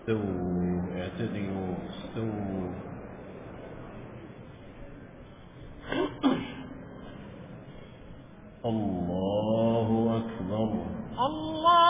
استووا اعتدلوا استووا الله أكبر الله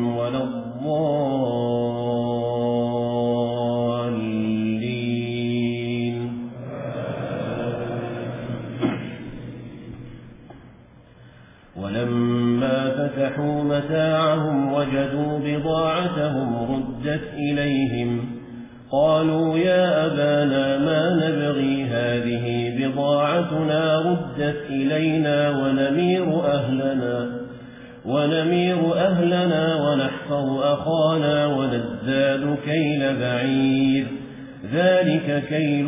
متاعهم وجدوا بضاعتهم ردت إليهم. قالوا يا أبانا ما نبغي هذه بضاعتنا ردت إلينا ونمير أهلنا ونمير أهلنا ونحفظ أخانا ونزداد كيل بعير. ذلك كيل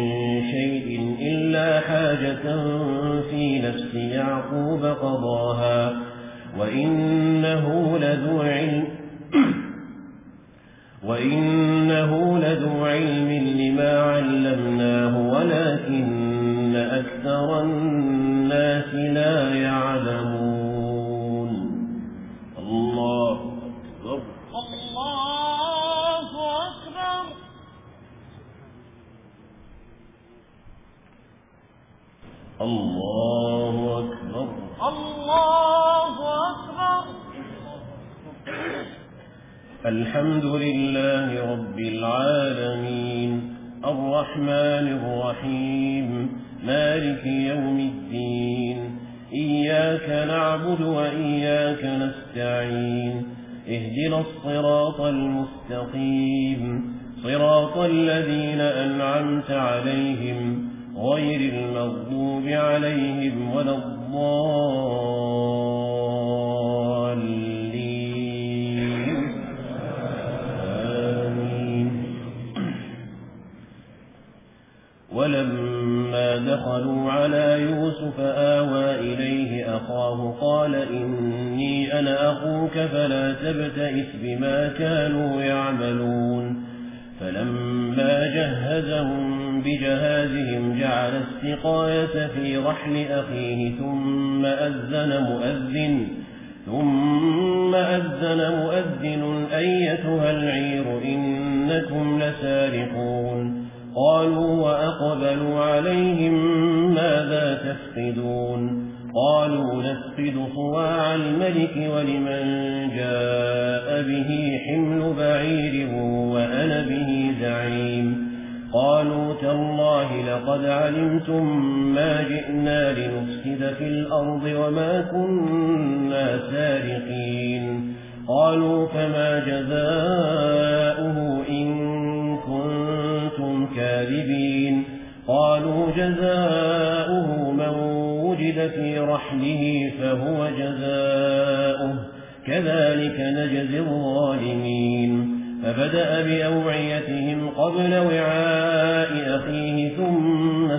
إلا حاجة في نفس يعقوب قضاها وإنه لذو علم وإنه لذو علم لما علمناه ولكن أكثر الناس لا يعلم 全民独立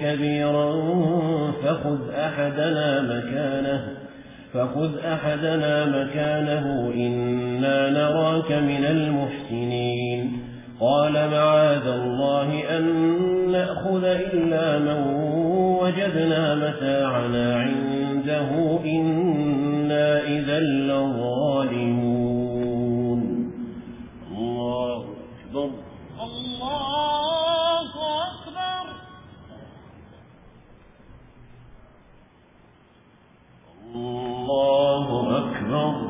كبيرا فخذ أحدنا مكانه فخذ أحدنا مكانه إنا نراك من المحسنين. قال معاذ الله أن نأخذ إلا من وجدنا متاعنا عنده إنا إذا لظالمون.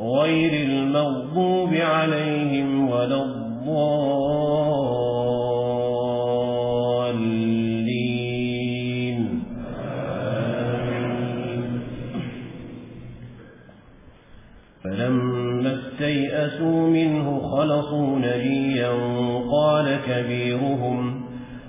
غير المغضوب عليهم ولا الضالين. فلما استيئسوا منه خلصوا نبيا قال كبيرهم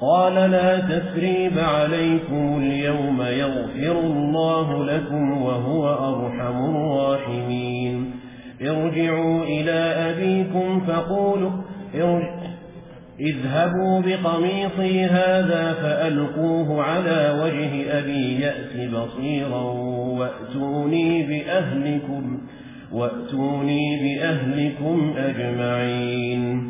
قال لا تثريب عليكم اليوم يغفر الله لكم وهو أرحم الراحمين. ارجعوا إلى أبيكم فقولوا اذهبوا بقميصي هذا فألقوه على وجه أبي يأت بصيرا وأتوني بأهلكم, وأتوني بأهلكم أجمعين.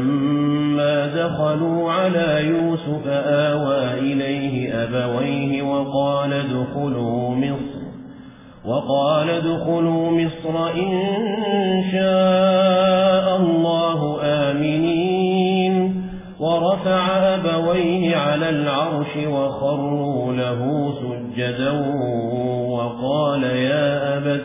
فلما دخلوا على يوسف آوى إليه أبويه وقال دخلوا مصر وقال دخلوا مصر إن شاء الله آمنين. ورفع أبويه على العرش وخروا له سجدا وقال يا أبت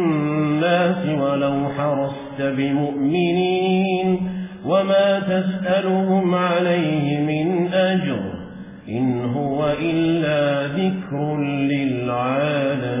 بمؤمنين وما تسألهم عليه من أجر إن هو إلا ذكر للعالمين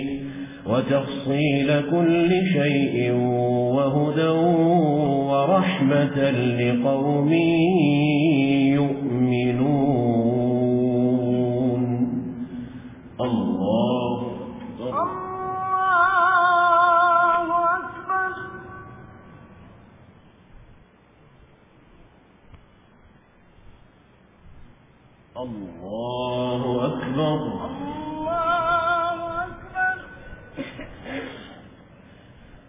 وتفصيل كل شيء وهدى ورحمة لقوم يؤمنون. الله الله أكبر. الله أكبر.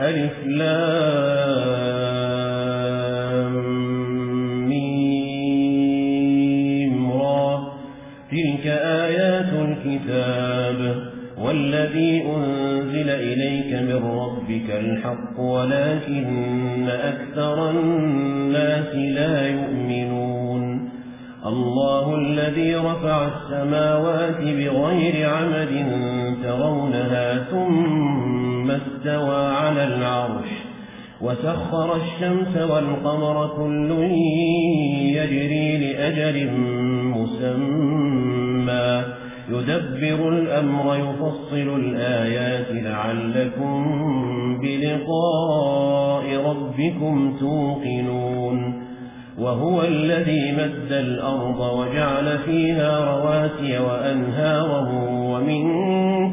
ألف لام تلك آيات الكتاب والذي أنزل إليك من ربك الحق ولكن أكثر الناس لا يؤمنون. الله الذي رفع السماوات بغير عمل وسخر الشمس والقمر كل يجري لأجل مسمى. يدبر الأمر يفصل الآيات لعلكم بلقاء ربكم توقنون. وهو الذي مد الأرض وجعل فيها رواسي وأنهاره ومن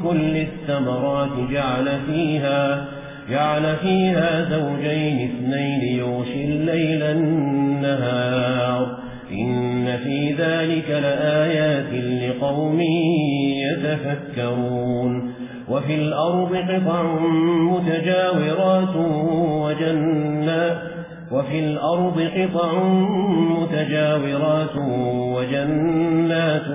كل الثمرات جعل فيها رواسي جعل فيها زوجين اثنين يغشي الليل النهار. إن في ذلك لآيات لقوم يتفكرون. وفي الأرض قطع متجاورات وجنات وفي الأرض قطع متجاورات وجنات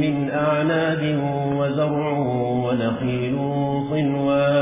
من أعناد وزرع ونخيل صنوات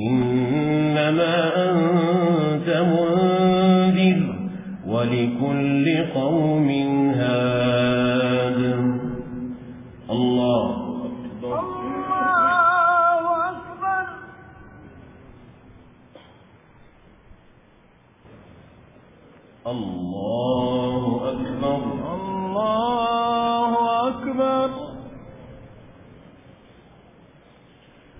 إنما أنت منذر ولكل قوم هاد. الله أكبر. الله أكبر. الله أكبر. الله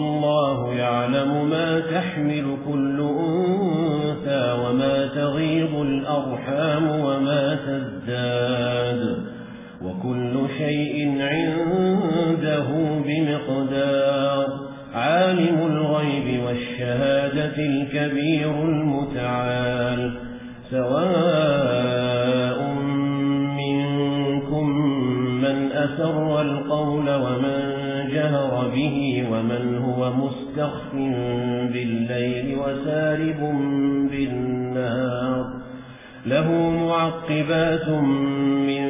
والله يعلم ما تحمل كل أنسى وما تغيظ الأرحام وما تزداد وكل شيء عنده بمقدار عالم الغيب والشهادة الكبير المتعال سواء منكم من أسر القول ومن جهر به ومن هو مستخف بالليل وسارب بالنار. له معقبات من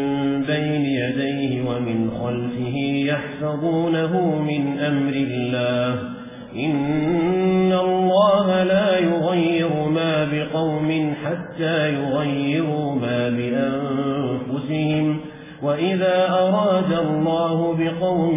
بين يديه ومن خلفه يحفظونه من أمر الله. إن الله لا يغير ما بقوم حتى يغيروا ما بأنفسهم. وإذا أراد الله بقوم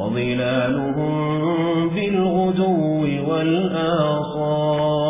وظلالهم بالغدو والآصال.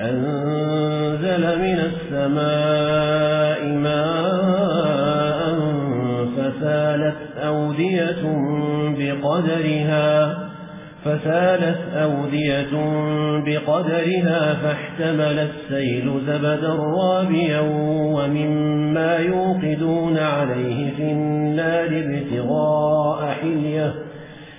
أنزل من السماء ماء فسالت أودية بقدرها فسالت أودية بقدرها فاحتمل السيل زبدا رابيا ومما يوقدون عليه في النار ابتغاء حليه.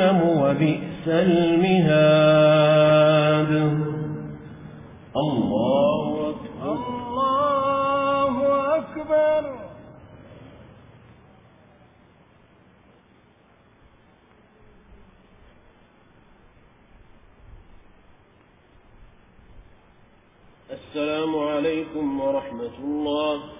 جهنم وبئس المهاد الله أكبر الله أكبر السلام عليكم ورحمة الله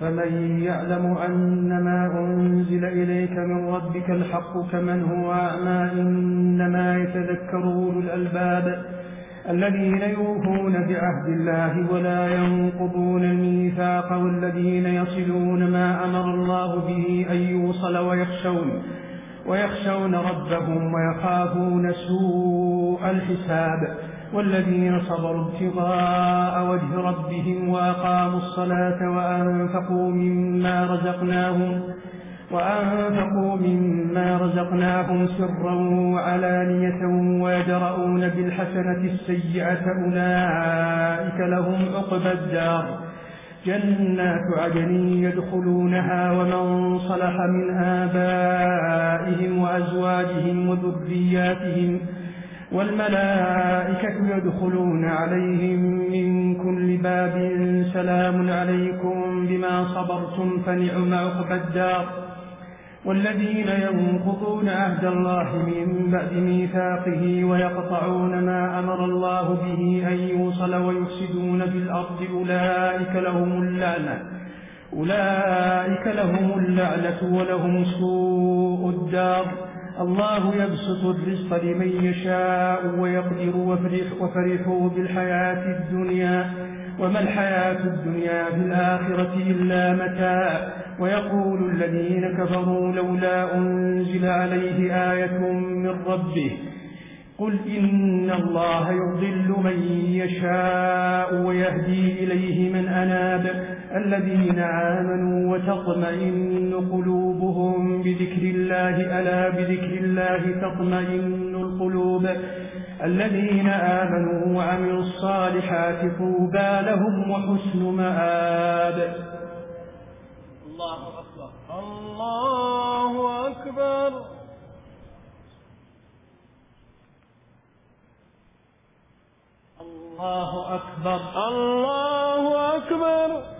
فمن يعلم أن ما أنزل إليك من ربك الحق كمن هو أعمى إنما يتذكر أولو الألباب الذين يوفون بعهد الله ولا ينقضون الميثاق والذين يصلون ما أمر الله به أن يوصل ويخشون ويخشون ربهم ويخافون سوء الحساب والذين صبروا ابتغاء وجه ربهم وأقاموا الصلاة وأنفقوا مما رزقناهم وأنفقوا مما رزقناهم سرا وعلانية ويدرؤون بالحسنة السيئة أولئك لهم عقبى الدار جنات عدن يدخلونها ومن صلح من آبائهم وأزواجهم وذرياتهم وذرياتهم والملائكة يدخلون عليهم من كل باب سلام عليكم بما صبرتم فنعم عقب الدار. والذين ينقضون عهد الله من بعد ميثاقه ويقطعون ما أمر الله به أن يوصل ويفسدون في الأرض أولئك لهم اللعنة أولئك لهم اللعنة ولهم سوء الدار. الله يبسط الرزق لمن يشاء ويقدر وفرح وفرحوا بالحياة الدنيا وما الحياة الدنيا في الآخرة إلا متاع. ويقول الذين كفروا لولا أنزل عليه آية من ربه قل إن الله يضل من يشاء ويهدي إليه من أناب. الذين آمنوا وتطمئن قلوبهم بذكر الله ألا بذكر الله تطمئن القلوب. الذين آمنوا وعملوا الصالحات طوبى لهم وحسن مآب. الله أكبر. الله أكبر. الله أكبر. الله أكبر.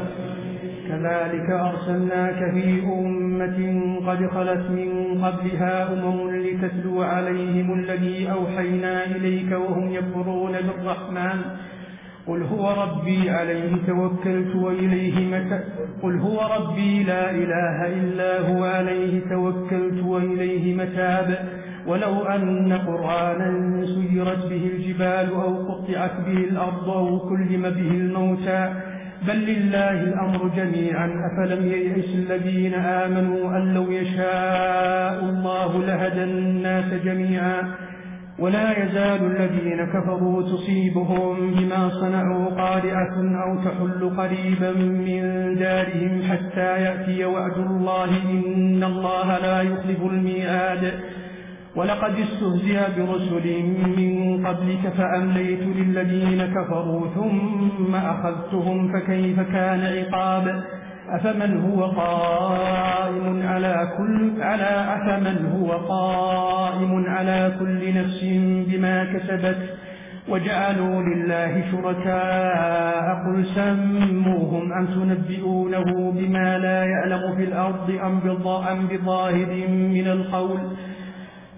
كذلك أرسلناك في أمة قد خلت من قبلها أمم لتتلو عليهم الذي أوحينا إليك وهم يكفرون بالرحمن قل هو ربي عليه توكلت وإليه قل هو ربي لا إله إلا هو عليه توكلت وإليه متاب ولو أن قرآنا سيرت به الجبال أو قطعت به الأرض أو كلم به الموتى بل لله الأمر جميعا. أفلم ييئس الذين آمنوا أن لو يشاء الله لهدى الناس جميعا. ولا يزال الذين كفروا تصيبهم بما صنعوا قارعة أو تحل قريبا من دارهم حتى يأتي وعد الله إن الله لا يخلف الميعاد. ولقد استهزئ برسل من قبلك فأمليت للذين كفروا ثم أخذتهم فكيف كان عقاب؟ أفمن هو قائم على كل على أفمن هو قائم على كل نفس بما كسبت؟ وجعلوا لله شركاء قل سموهم أم تنبئونه بما لا يألم في الأرض أم بظاهر من القول؟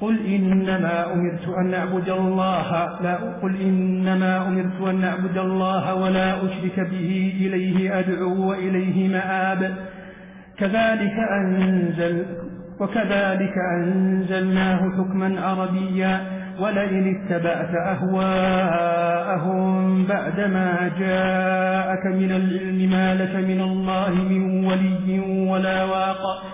قل إنما أمرت أن أعبد الله لا قل إنما أمرت أن أعبد الله ولا أشرك به إليه أدعو وإليه مآب. كذلك أنزل وكذلك أنزلناه حكما عربيا ولئن اتبعت أهواءهم بعدما جاءك من العلم ما لك من الله من ولي ولا واقع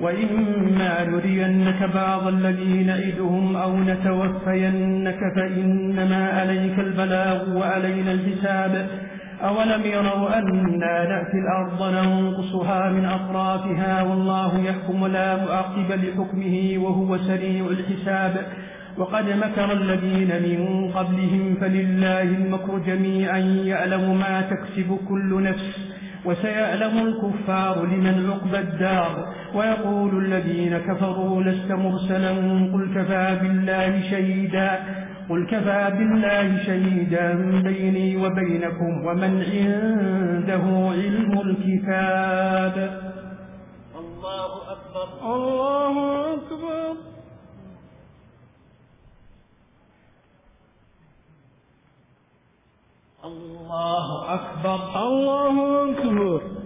وإما نرينك بعض الذي نئدهم أو نتوفينك فإنما عليك البلاغ وعلينا الحساب أولم يروا أنا نأتي الأرض ننقصها من أطرافها والله يحكم لا مؤقب لحكمه وهو سريع الحساب وقد مكر الذين من قبلهم فلله المكر جميعا يعلم ما تكسب كل نفس وسيعلم الكفار لمن عقب الدار ويقول الذين كفروا لست مرسلا قل كفى بالله شهيدا قل كفى بالله شهيدا بيني وبينكم ومن عنده علم الكتاب. الله أكبر. الله أكبر. الله أكبر. الله أكبر.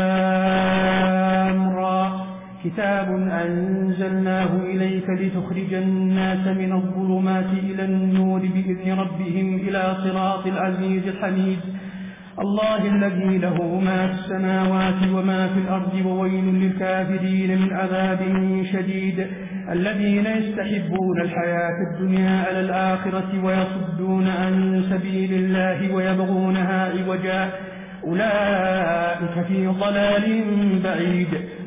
كتاب أنزلناه إليك لتخرج الناس من الظلمات إلى النور بإذن ربهم إلى صراط العزيز الحميد الله الذي له ما في السماوات وما في الأرض وويل للكافرين من عذاب شديد الذين يستحبون الحياة الدنيا على الآخرة ويصدون عن سبيل الله ويبغونها عوجا أولئك في ضلال بعيد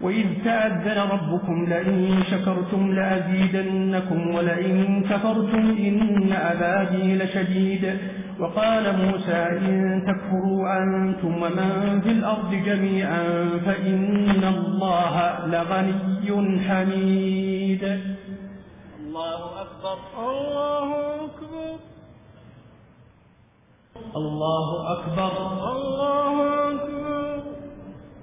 وإذ تأذن ربكم لئن شكرتم لأزيدنكم ولئن كفرتم إن أبادي لشديد وقال موسى إن تكفروا أنتم ومن في الأرض جميعا فإن الله لغني حميد الله أكبر. الله أكبر. الله أكبر. الله أكبر.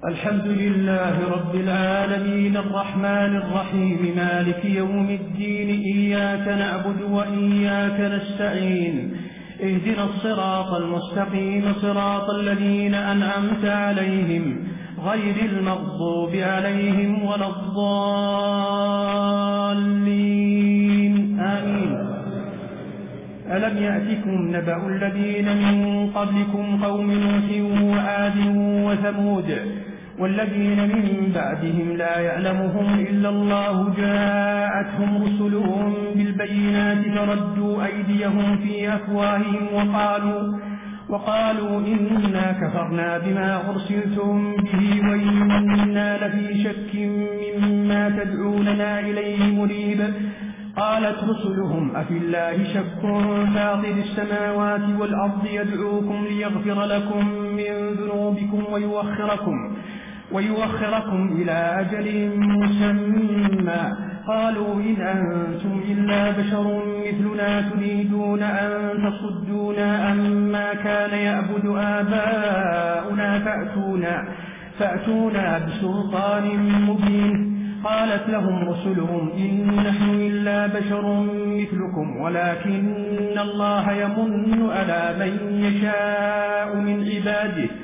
الحمد لله رب العالمين الرحمن الرحيم مالك يوم الدين إياك نعبد وإياك نستعين. اهدنا الصراط المستقيم صراط الذين أنعمت عليهم غير المغضوب عليهم ولا الضالين. آمين. ألم يأتكم نبأ الذين من قبلكم قوم نوح وآد وثمود والذين من بعدهم لا يعلمهم إلا الله جاءتهم رسلهم بالبينات فردوا أيديهم في أفواههم وقالوا وقالوا إنا كفرنا بما أرسلتم به وإنا لفي شك مما تدعوننا إليه مريب. قالت رسلهم أفي الله شك فاطر السماوات والأرض يدعوكم ليغفر لكم من ذنوبكم ويوخركم ويؤخركم إلى أجل مسمى. قالوا إن أنتم إلا بشر مثلنا تريدون أن تصدونا أما كان يأبد آباؤنا فأتونا, فأتونا بسلطان مبين. قالت لهم رسلهم إن نحن إلا بشر مثلكم ولكن الله يمن على من يشاء من عباده.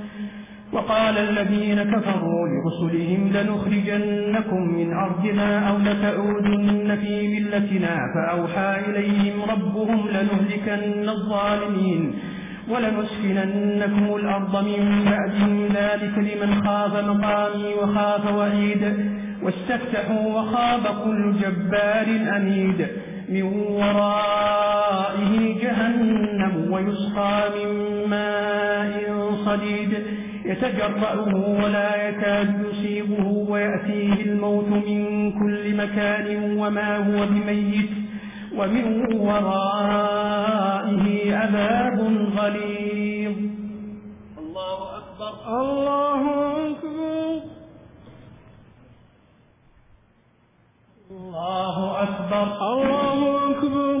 وقال الذين كفروا لرسلهم لنخرجنكم من أرضنا أو لتعودن في ملتنا فأوحى إليهم ربهم لنهلكن الظالمين ولنسكننكم الأرض من بعدهم ذلك لمن خاف مقامي وخاف وعيد واستفتحوا وخاب كل جبار أميد من ورائه جهنم ويسقى من ماء صديد يتجرأه ولا يكاد يصيبه ويأتيه الموت من كل مكان وما هو بميت ومن ورائه عذاب غليظ. الله أكبر. الله أكبر. الله أكبر. الله أكبر.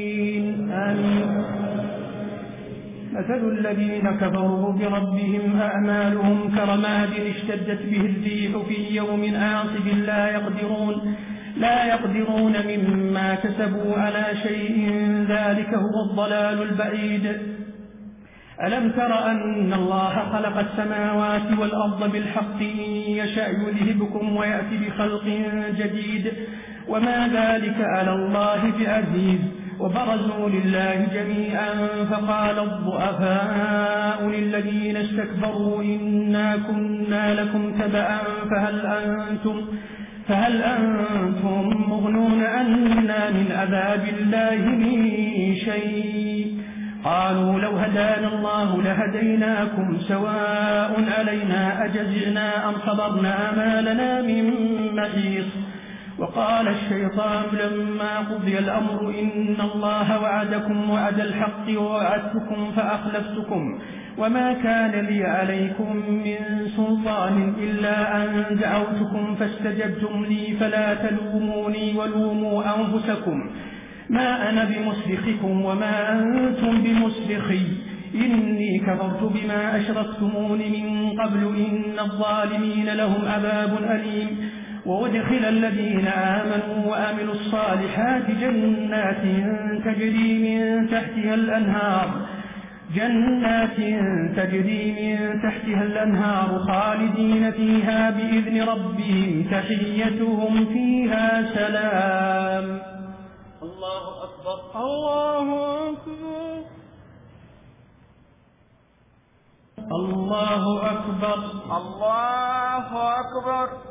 مثل الذين كفروا بربهم أعمالهم كرماد اشتدت به الزيح في يوم عاصب لا يقدرون لا يقدرون مما كسبوا على شيء. ذلك هو الضلال البعيد. ألم تر أن الله خلق السماوات والأرض بالحق؟ إن يشأ يذهبكم ويأتي بخلق جديد. وما ذلك على الله بعزيز. وبرزوا لله جميعا فقال الضعفاء للذين استكبروا إنا كنا لكم تبعا فهل أنتم فهل أنتم مغنون أنا من عذاب الله من شيء؟ قالوا لو هدانا الله لهديناكم سواء علينا أجزعنا أم صبرنا ما لنا من محيص. وقال الشيطان لما قضي الأمر إن الله وعدكم وعد الحق ووعدتكم فأخلفتكم وما كان لي عليكم من سلطان إلا أن دعوتكم فاستجبتم لي فلا تلوموني ولوموا أنفسكم ما أنا بمسلخكم وما أنتم بمسلخي إني كفرت بما أشركتمون من قبل إن الظالمين لهم أباب أليم وأدخل الذين آمنوا وآمنوا الصالحات جنات تجري من تحتها الأنهار جنات تجري من تحتها الأنهار خالدين فيها بإذن ربهم تحيتهم فيها سلام. الله أكبر. الله أكبر. الله أكبر. الله أكبر.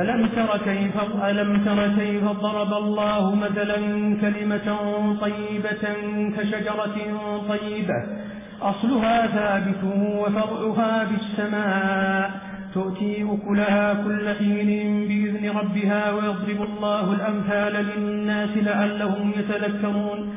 ألم تر كيف ألم تر كيف ضرب الله مثلا كلمة طيبة كشجرة طيبة؟ أصلها ثابت وفرعها بالسماء. تؤتي أكلها كل حين بإذن ربها ويضرب الله الأمثال للناس لعلهم يتذكرون.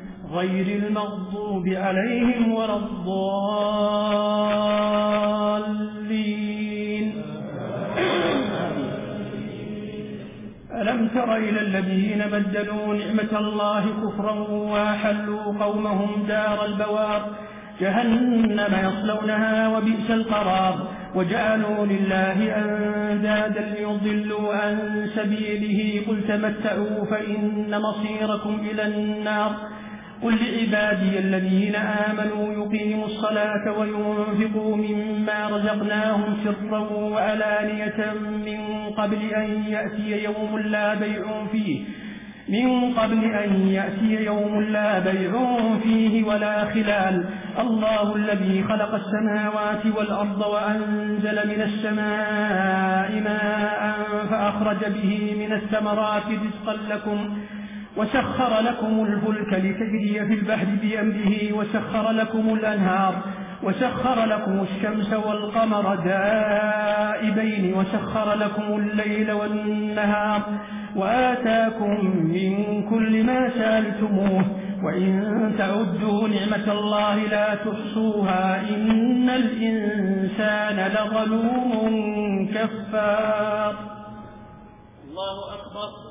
غير المغضوب عليهم ولا الضالين. ألم تر إلى الذين بدلوا نعمة الله كفرا وحلوا قومهم دار البوار؟ جهنم يصلونها وبئس القرار. وجعلوا لله أندادا ليضلوا عن سبيله. قل تمتعوا فإن مصيركم إلى النار. قل لعبادي الذين آمنوا يقيموا الصلاة وينفقوا مما رزقناهم سرا وألانية من قبل أن يأتي يوم لا بيع فيه من قبل أن يأتي يوم لا بيع فيه ولا خلال الله الذي خلق السماوات والأرض وأنزل من السماء ماء فأخرج به من الثمرات رزقا لكم وسخر لكم الفلك لتجري في البحر بأمره وسخر لكم الأنهار وسخر لكم الشمس والقمر دائبين وسخر لكم الليل والنهار وآتاكم من كل ما سألتموه وإن تعدوا نعمة الله لا تحصوها إن الإنسان لظلوم كفار. الله أكبر.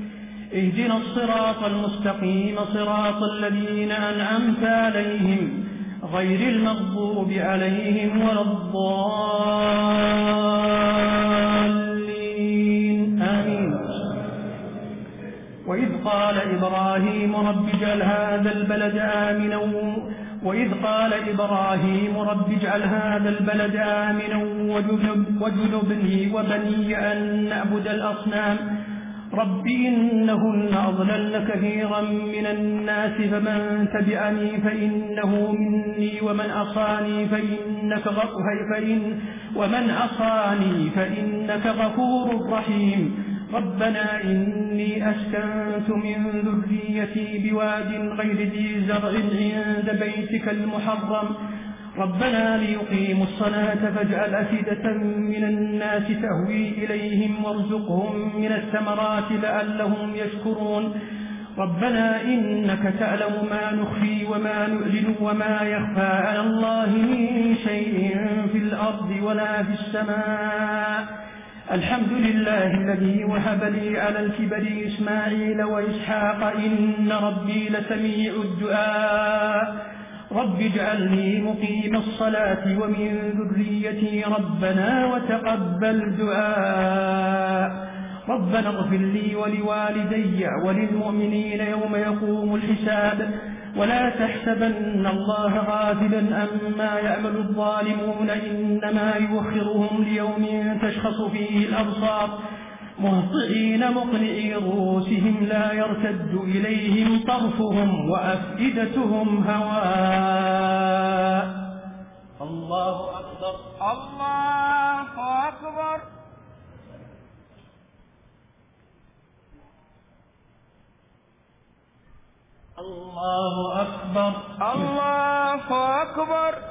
اهدنا الصراط المستقيم صراط الذين أنعمت عليهم غير المغضوب عليهم ولا الضالين. آمين. وإذ قال إبراهيم رب جل هذا البلد آمنا وإذ قال إبراهيم رب اجعل هذا البلد آمنا وجنبني وبني أن نعبد الأصنام رب إنهن أضلل كثيرا من الناس فمن تبعني فإنه مني ومن أصاني فإنك فإن ومن أصاني فإنك غفور رحيم. ربنا إني أسكنت من ذريتي بواد غير ذي زرع عند بيتك المحرم. ربنا ليقيموا الصلاة فاجعل أفدة من الناس تهوي إليهم وارزقهم من الثمرات لعلهم يشكرون. ربنا إنك تعلم ما نخفي وما نؤلن وما يخفى على الله من شيء في الأرض ولا في السماء. الحمد لله الذي وهب لي على الكبر إسماعيل وإسحاق. إن ربي لسميع الدعاء. رب اجعلني مقيم الصلاة ومن ذريتي ربنا وتقبل دعاء. ربنا اغفر لي ولوالدي وللمؤمنين يوم يقوم الحساب. ولا تحسبن الله غافلا أما يعمل الظالمون إنما يوخرهم ليوم تشخص فيه الأبصار. مهطعين مقنعي رؤوسهم لا يرتد إليهم طرفهم وأفئدتهم هواء. الله أكبر. الله أكبر. الله أكبر. الله أكبر.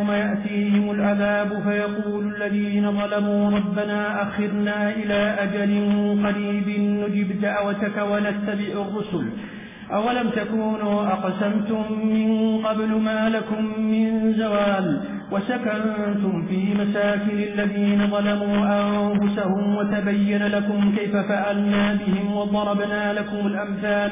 العذاب فيقول الذين ظلموا ربنا أخرنا إلى أجل قريب نجب دعوتك ونتبع الرسل. أولم تكونوا أقسمتم من قبل ما لكم من زوال وسكنتم في مساكن الذين ظلموا أنفسهم وتبين لكم كيف فعلنا بهم وضربنا لكم الأمثال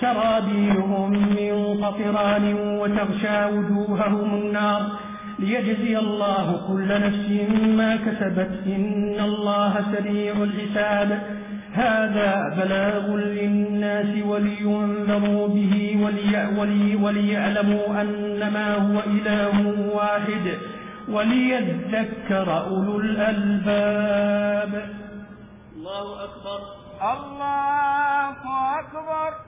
سرابيهم من قطران وتغشى وجوههم النار ليجزي الله كل نفس ما كسبت إن الله سريع الحساب. هذا بلاغ للناس ولينذروا به ولي وليعلموا أنما هو إله واحد وليذكر أولو الألباب. الله أكبر. الله أكبر.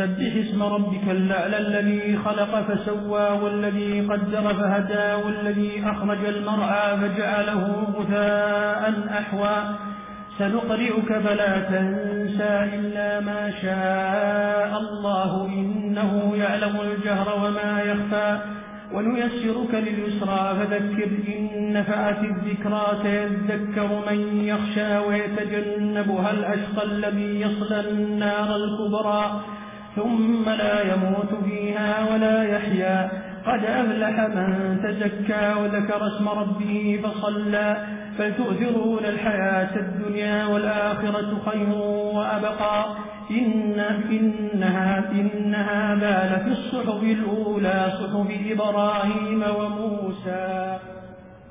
سبح اسم ربك الأعلى الذي خلق فسوى والذي قدر فهدى والذي أخرج المرعى فجعله غثاء أحوى. سنقرئك فلا تنسى إلا ما شاء الله إنه يعلم الجهر وما يخفى. ونيسرك لليسرى فذكر إن نفعت الذكرى سيذكر من يخشى ويتجنبها الأشقى الذي يصلى النار الكبرى. ثم لا يموت فيها ولا يحيا. قد أفلح من تزكى وذكر اسم ربه فصلى. فلتؤثرون الحياة الدنيا والآخرة خير وأبقى. إن, إنها إنها هذا لفي الصحف الأولى صحف إبراهيم وموسى.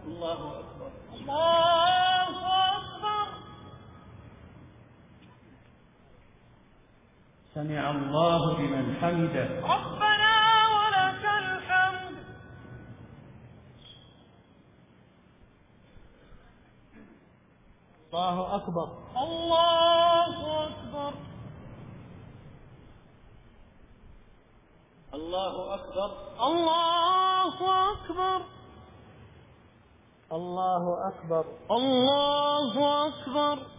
الله أكبر. الله سمع الله بمن حمده. ربنا ولك الحمد. الله أكبر الله أكبر. الله أكبر. الله أكبر. الله أكبر. الله أكبر, الله أكبر.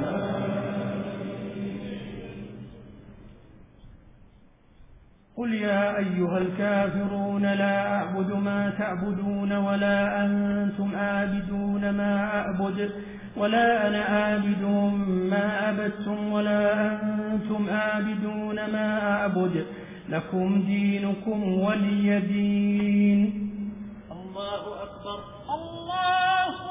قل يا أيها الكافرون لا أعبد ما تعبدون ولا أنتم آبدون ما أعبد ولا أنا آبد ما أبدتم ولا أنتم آبدون ما أعبد لكم دينكم ولي دين. الله أكبر. الله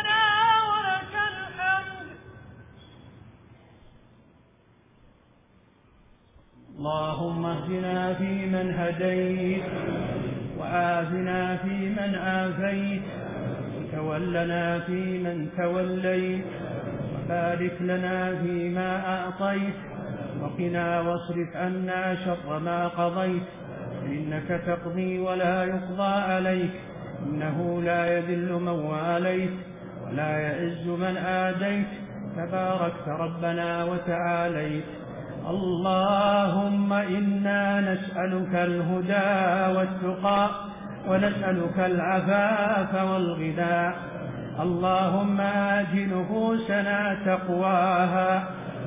فيمن هديت وآذنا فيمن آذيت وتولنا فيمن توليت وبارك لنا فيما أعطيت وقنا واصرف عنا شر ما قضيت إنك تقضي ولا يقضى عليك إنه لا يذل من واليت ولا يعز من آديت تباركت ربنا وتعاليت اللهم إنا نسألك الهدى والتقى ونسألك العفاف والغنى. اللهم آج نفوسنا تقواها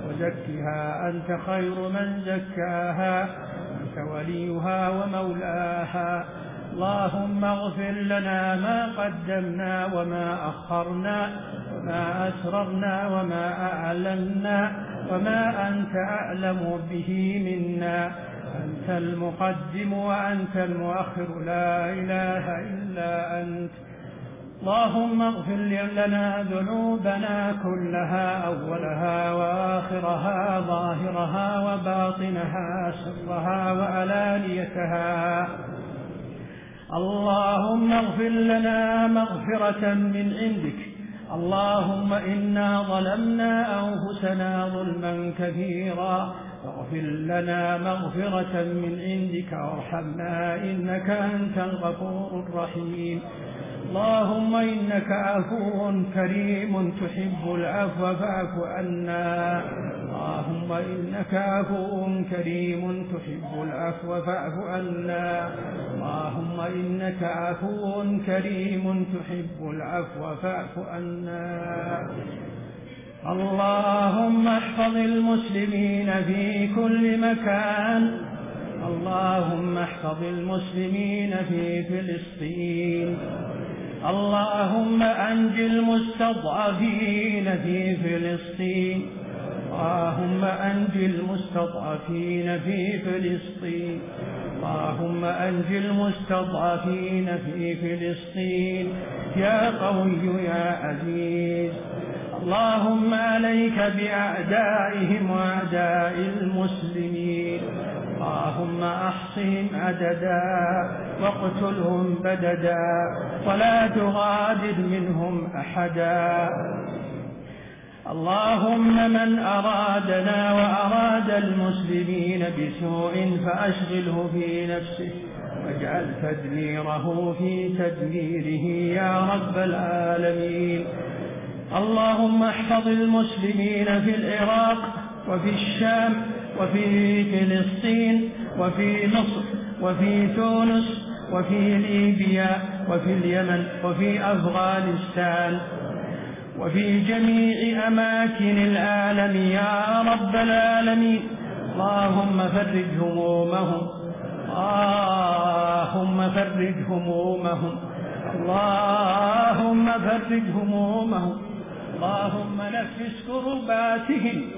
وزكها أنت خير من زكاها. أنت وليها ومولاها. اللهم اغفر لنا ما قدمنا وما أخرنا وما أسررنا وما أعلنا. وما أنت أعلم به منا أنت المقدم وأنت المؤخر لا إله إلا أنت اللهم اغفر لنا ذنوبنا كلها أولها وآخرها ظاهرها وباطنها سرها وعلانيتها اللهم اغفر لنا مغفرة من عندك اللهم إنا ظلمنا أنفسنا ظلما كثيرا فاغفر لنا مغفرة من عندك وارحمنا إنك أنت الغفور الرحيم. اللهم إنك عفو كريم تحب العفو فاعف عنا. اللهم إنك عفو كريم تحب العفو فاعف عنا. اللهم إنك عفو كريم تحب العفو فاعف عنا. اللهم احفظ المسلمين في كل مكان. اللهم احفظ المسلمين في فلسطين. اللهم أنج المستضعفين في فلسطين. اللهم أنج المستضعفين في فلسطين. اللهم أنج المستضعفين في فلسطين. يا قوي يا عزيز. اللهم عليك بأعدائهم وأعداء المسلمين. اللهم أحصهم عددا واقتلهم بددا. ولا تغادر منهم أحدا. اللهم من أرادنا وأراد المسلمين بسوء فأشغله في نفسه واجعل تدميره في تدميره يا رب العالمين. اللهم احفظ المسلمين في العراق وفي الشام وفي فلسطين وفي مصر وفي تونس وفي ليبيا وفي اليمن وفي أفغانستان. وفي جميع أماكن العالم يا رب العالمين. اللهم فرج همومهم. اللهم فرج همومهم. اللهم فرج همومهم. اللهم نفس كرباتهم.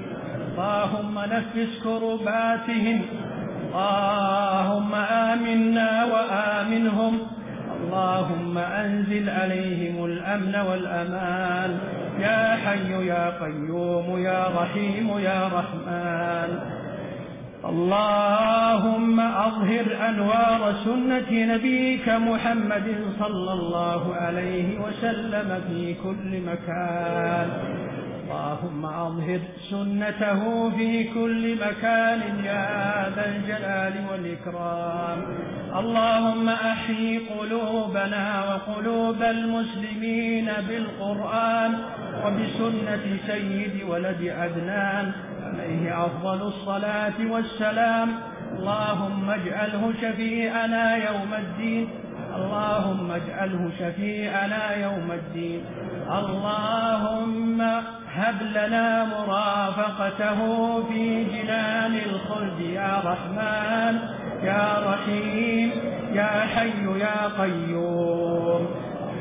اللهم نفس كرباتهم. اللهم آمنا وآمنهم. اللهم أنزل عليهم الأمن والأمان. يا حي يا قيوم يا رحيم يا رحمن. اللهم أظهر أنوار سنة نبيك محمد صلى الله عليه وسلم في كل مكان. اللهم أظهر سنته في كل مكان يا ذا الجلال والإكرام. اللهم أحيي قلوبنا وقلوب المسلمين بالقرآن وبسنة سيد ولد عدنان. عليه أفضل الصلاة والسلام. اللهم اجعله شفيئنا يوم الدين. اللهم اجعله شفيعنا يوم الدين. اللهم هب لنا مرافقته في جنان الخلد يا رحمن يا رحيم يا حي يا قيوم.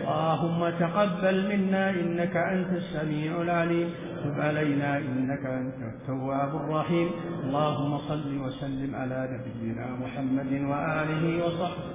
اللهم تقبل منا إنك أنت السميع العليم. تب علينا إنك أنت التواب الرحيم. اللهم صل وسلم على نبينا محمد وآله وصحبه